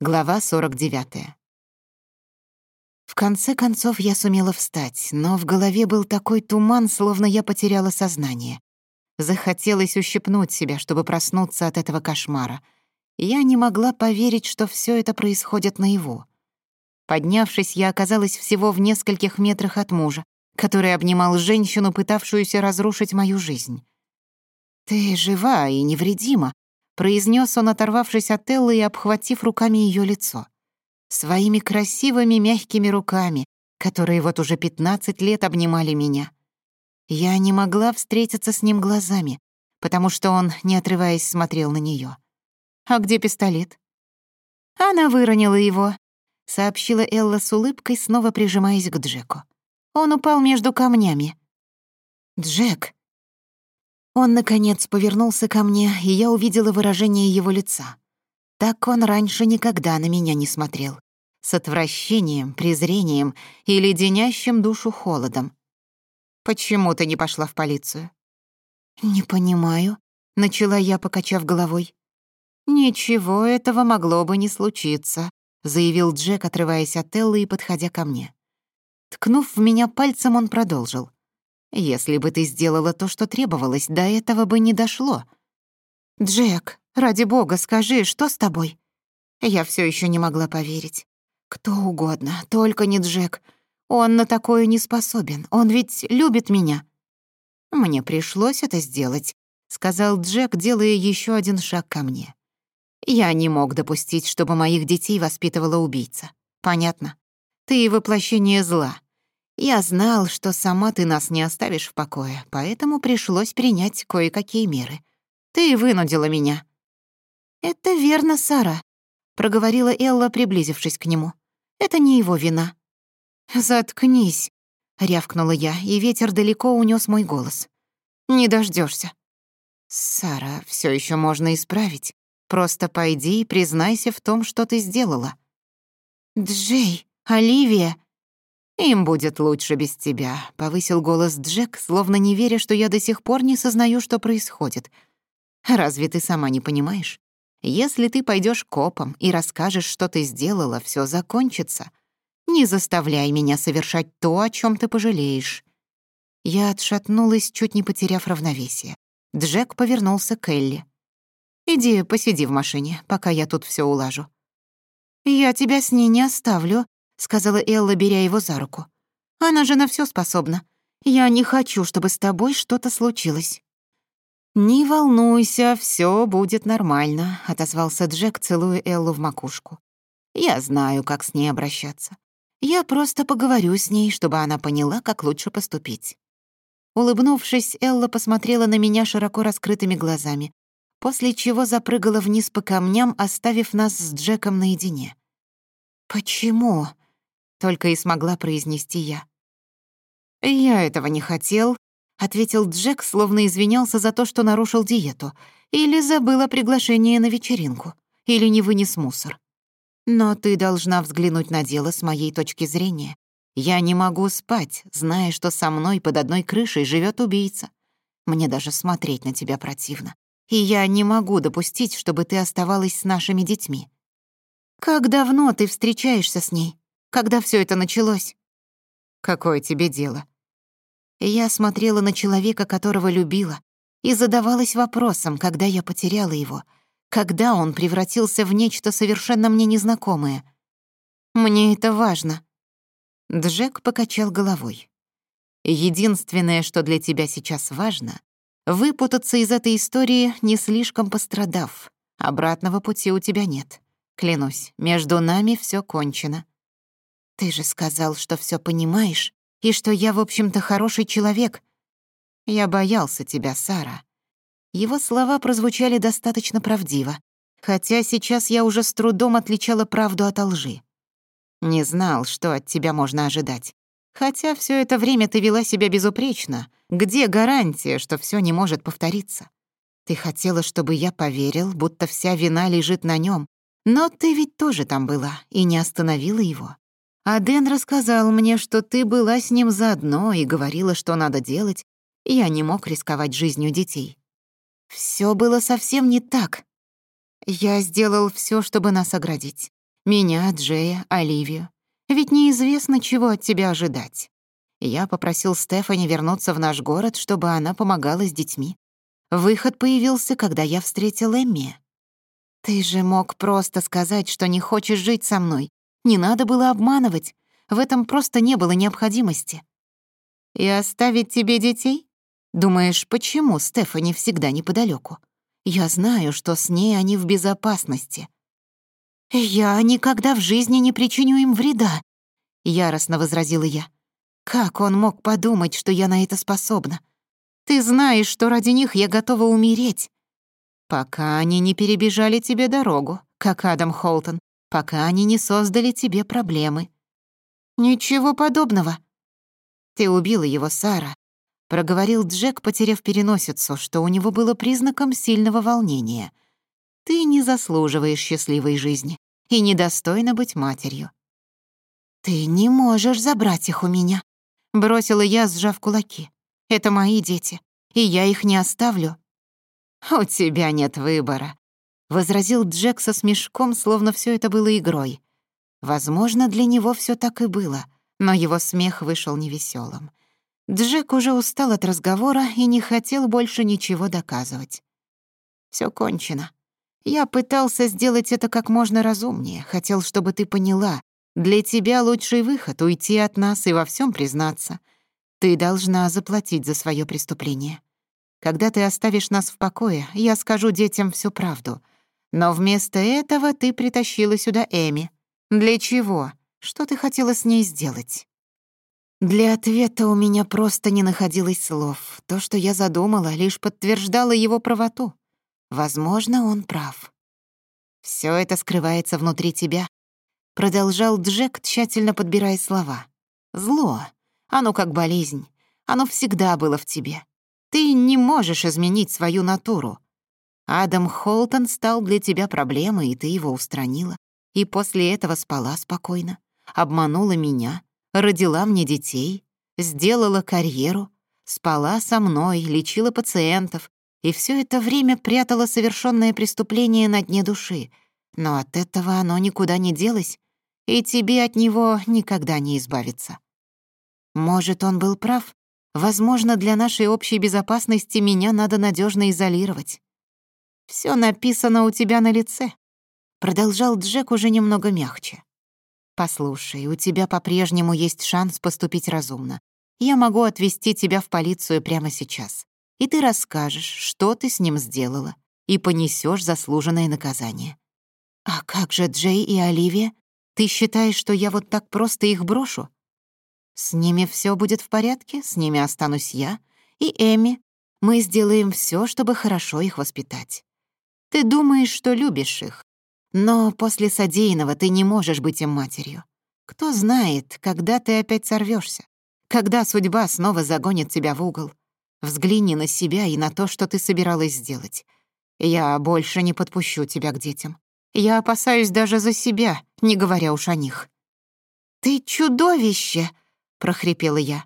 Глава 49. В конце концов я сумела встать, но в голове был такой туман, словно я потеряла сознание. Захотелось ущипнуть себя, чтобы проснуться от этого кошмара. Я не могла поверить, что все это происходит наяву. Поднявшись, я оказалась всего в нескольких метрах от мужа, который обнимал женщину, пытавшуюся разрушить мою жизнь. «Ты жива и невредима», произнес он, оторвавшись от Эллы и обхватив руками ее лицо. Своими красивыми мягкими руками, которые вот уже пятнадцать лет обнимали меня. Я не могла встретиться с ним глазами, потому что он, не отрываясь, смотрел на нее. «А где пистолет?» «Она выронила его», — сообщила Элла с улыбкой, снова прижимаясь к Джеку. «Он упал между камнями». «Джек!» Он, наконец, повернулся ко мне, и я увидела выражение его лица. Так он раньше никогда на меня не смотрел. С отвращением, презрением и леденящим душу холодом. «Почему ты не пошла в полицию?» «Не понимаю», — начала я, покачав головой. «Ничего этого могло бы не случиться», — заявил Джек, отрываясь от Эллы и подходя ко мне. Ткнув в меня пальцем, он продолжил. Если бы ты сделала то, что требовалось, до этого бы не дошло. Джек, ради бога, скажи, что с тобой? Я все еще не могла поверить. Кто угодно, только не Джек. Он на такое не способен. Он ведь любит меня. Мне пришлось это сделать, сказал Джек, делая еще один шаг ко мне. Я не мог допустить, чтобы моих детей воспитывала убийца. Понятно. Ты воплощение зла. Я знал, что сама ты нас не оставишь в покое, поэтому пришлось принять кое-какие меры. Ты вынудила меня». «Это верно, Сара», — проговорила Элла, приблизившись к нему. «Это не его вина». «Заткнись», — рявкнула я, и ветер далеко унес мой голос. «Не дождешься. «Сара, все еще можно исправить. Просто пойди и признайся в том, что ты сделала». «Джей, Оливия», «Им будет лучше без тебя», — повысил голос Джек, словно не веря, что я до сих пор не сознаю, что происходит. «Разве ты сама не понимаешь? Если ты пойдешь копом и расскажешь, что ты сделала, все закончится. Не заставляй меня совершать то, о чем ты пожалеешь». Я отшатнулась, чуть не потеряв равновесие. Джек повернулся к Элли. — сказала Элла, беря его за руку. «Она же на все способна. Я не хочу, чтобы с тобой что-то случилось». «Не волнуйся, все будет нормально», — отозвался Джек, целуя Эллу в макушку. «Я знаю, как с ней обращаться. Я просто поговорю с ней, чтобы она поняла, как лучше поступить». Улыбнувшись, Элла посмотрела на меня широко раскрытыми глазами, после чего запрыгала вниз по камням, оставив нас с Джеком наедине. «Почему?» только и смогла произнести я. «Я этого не хотел», — ответил Джек, словно извинялся за то, что нарушил диету, или забыл о приглашении на вечеринку, или не вынес мусор. «Но ты должна взглянуть на дело с моей точки зрения. Я не могу спать, зная, что со мной под одной крышей живет убийца. Мне даже смотреть на тебя противно. И я не могу допустить, чтобы ты оставалась с нашими детьми». «Как давно ты встречаешься с ней?» когда все это началось?» «Какое тебе дело?» Я смотрела на человека, которого любила, и задавалась вопросом, когда я потеряла его, когда он превратился в нечто совершенно мне незнакомое. «Мне это важно». Джек покачал головой. «Единственное, что для тебя сейчас важно, выпутаться из этой истории, не слишком пострадав. Обратного пути у тебя нет. Клянусь, между нами все кончено». «Ты же сказал, что все понимаешь, и что я, в общем-то, хороший человек. Я боялся тебя, Сара». Его слова прозвучали достаточно правдиво, хотя сейчас я уже с трудом отличала правду от лжи. Не знал, что от тебя можно ожидать. Хотя все это время ты вела себя безупречно. Где гарантия, что все не может повториться? Ты хотела, чтобы я поверил, будто вся вина лежит на нем, но ты ведь тоже там была и не остановила его. А Дэн рассказал мне, что ты была с ним заодно и говорила, что надо делать. Я не мог рисковать жизнью детей. Все было совсем не так. Я сделал все, чтобы нас оградить. Меня, Джея, Оливию. Ведь неизвестно, чего от тебя ожидать. Я попросил Стефани вернуться в наш город, чтобы она помогала с детьми. Выход появился, когда я встретил Эмми. Ты же мог просто сказать, что не хочешь жить со мной. Не надо было обманывать. В этом просто не было необходимости. «И оставить тебе детей?» «Думаешь, почему Стефани всегда неподалеку? Я знаю, что с ней они в безопасности». «Я никогда в жизни не причиню им вреда», — яростно возразила я. «Как он мог подумать, что я на это способна? Ты знаешь, что ради них я готова умереть». «Пока они не перебежали тебе дорогу, как Адам Холтон», пока они не создали тебе проблемы». «Ничего подобного». «Ты убила его, Сара», — проговорил Джек, потеряв переносицу, что у него было признаком сильного волнения. «Ты не заслуживаешь счастливой жизни и недостойна быть матерью». «Ты не можешь забрать их у меня», — бросила я, сжав кулаки. «Это мои дети, и я их не оставлю». «У тебя нет выбора», возразил Джек со смешком, словно все это было игрой. Возможно, для него все так и было, но его смех вышел невеселым. Джек уже устал от разговора и не хотел больше ничего доказывать. Все кончено. Я пытался сделать это как можно разумнее, хотел, чтобы ты поняла. Для тебя лучший выход — уйти от нас и во всем признаться. Ты должна заплатить за свое преступление. Когда ты оставишь нас в покое, я скажу детям всю правду — но вместо этого ты притащила сюда Эми. Для чего? Что ты хотела с ней сделать?» Для ответа у меня просто не находилось слов. То, что я задумала, лишь подтверждало его правоту. Возможно, он прав. Все это скрывается внутри тебя», — продолжал Джек, тщательно подбирая слова. «Зло. Оно как болезнь. Оно всегда было в тебе. Ты не можешь изменить свою натуру. Адам Холтон стал для тебя проблемой, и ты его устранила. И после этого спала спокойно, обманула меня, родила мне детей, сделала карьеру, спала со мной, лечила пациентов, и все это время прятала совершенное преступление на дне души. Но от этого оно никуда не делось, и тебе от него никогда не избавиться. Может, он был прав? Возможно, для нашей общей безопасности меня надо надежно изолировать. Все написано у тебя на лице», — продолжал Джек уже немного мягче. «Послушай, у тебя по-прежнему есть шанс поступить разумно. Я могу отвезти тебя в полицию прямо сейчас, и ты расскажешь, что ты с ним сделала, и понесешь заслуженное наказание». «А как же Джей и Оливия? Ты считаешь, что я вот так просто их брошу?» «С ними все будет в порядке, с ними останусь я и Эми. Мы сделаем все, чтобы хорошо их воспитать». Ты думаешь, что любишь их. Но после содеянного ты не можешь быть им матерью. Кто знает, когда ты опять сорвешься, когда судьба снова загонит тебя в угол. Взгляни на себя и на то, что ты собиралась сделать. Я больше не подпущу тебя к детям. Я опасаюсь даже за себя, не говоря уж о них. «Ты чудовище!» — прохрипела я.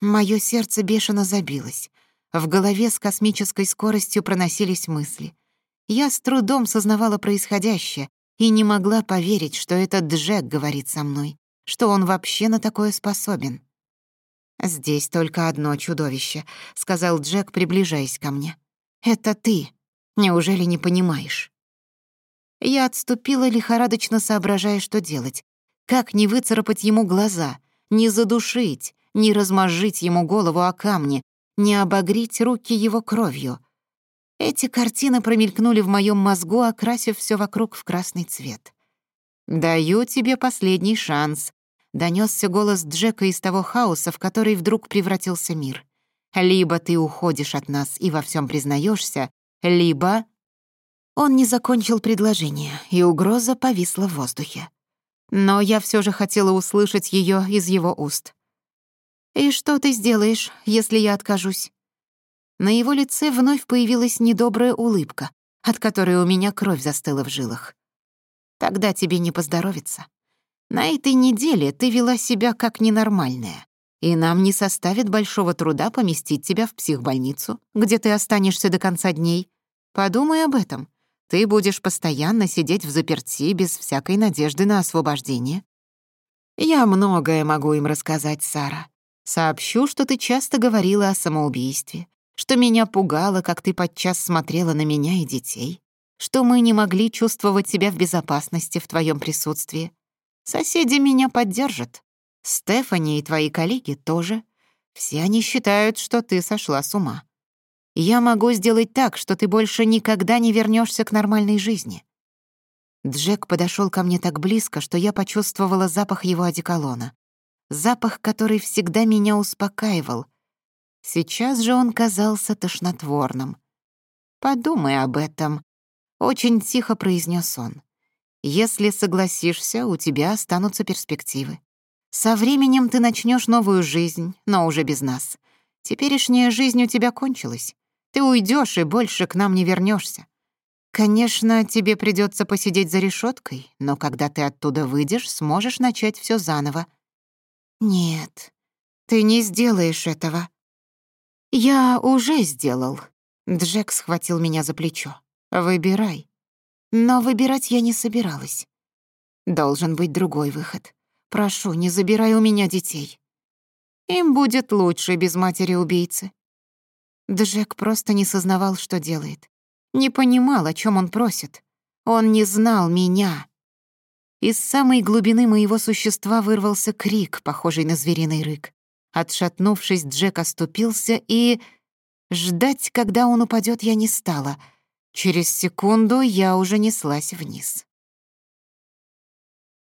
Мое сердце бешено забилось. В голове с космической скоростью проносились мысли. Я с трудом сознавала происходящее и не могла поверить, что этот Джек говорит со мной, что он вообще на такое способен. «Здесь только одно чудовище», — сказал Джек, приближаясь ко мне. «Это ты. Неужели не понимаешь?» Я отступила, лихорадочно соображая, что делать. Как не выцарапать ему глаза, не задушить, не размозжить ему голову о камни, не обогреть руки его кровью — эти картины промелькнули в моем мозгу, окрасив все вокруг в красный цвет. «Даю тебе последний шанс», — донесся голос Джека из того хаоса, в который вдруг превратился мир. «Либо ты уходишь от нас и во всем признаешься, либо...» Он не закончил предложение, и угроза повисла в воздухе. Но я все же хотела услышать ее из его уст. «И что ты сделаешь, если я откажусь?» На его лице вновь появилась недобрая улыбка, от которой у меня кровь застыла в жилах. «Тогда тебе не поздоровится. На этой неделе ты вела себя как ненормальная, и нам не составит большого труда поместить тебя в психбольницу, где ты останешься до конца дней. Подумай об этом. Ты будешь постоянно сидеть в заперти без всякой надежды на освобождение. Я многое могу им рассказать, Сара. Сообщу, что ты часто говорила о самоубийстве, что меня пугало, как ты подчас смотрела на меня и детей, что мы не могли чувствовать себя в безопасности в твоем присутствии. Соседи меня поддержат. Стефани и твои коллеги тоже. Все они считают, что ты сошла с ума. Я могу сделать так, что ты больше никогда не вернешься к нормальной жизни». Джек подошел ко мне так близко, что я почувствовала запах его одеколона. Запах, который всегда меня успокаивал, Сейчас же он казался тошнотворным. «Подумай об этом», — очень тихо произнес он. «Если согласишься, у тебя останутся перспективы. Со временем ты начнешь новую жизнь, но уже без нас. Теперешняя жизнь у тебя кончилась. Ты уйдешь и больше к нам не вернешься. Конечно, тебе придется посидеть за решеткой, но когда ты оттуда выйдешь, сможешь начать все заново. Нет, ты не сделаешь этого, «Я уже сделал». Джек схватил меня за плечо. «Выбирай». Но выбирать я не собиралась. Должен быть другой выход. Прошу, не забирай у меня детей. Им будет лучше без матери-убийцы. Джек просто не сознавал, что делает. Не понимал, о чем он просит. Он не знал меня. Из самой глубины моего существа вырвался крик, похожий на звериный рык. Отшатнувшись, Джек оступился и... Ждать, когда он упадет, я не стала. Через секунду я уже неслась вниз.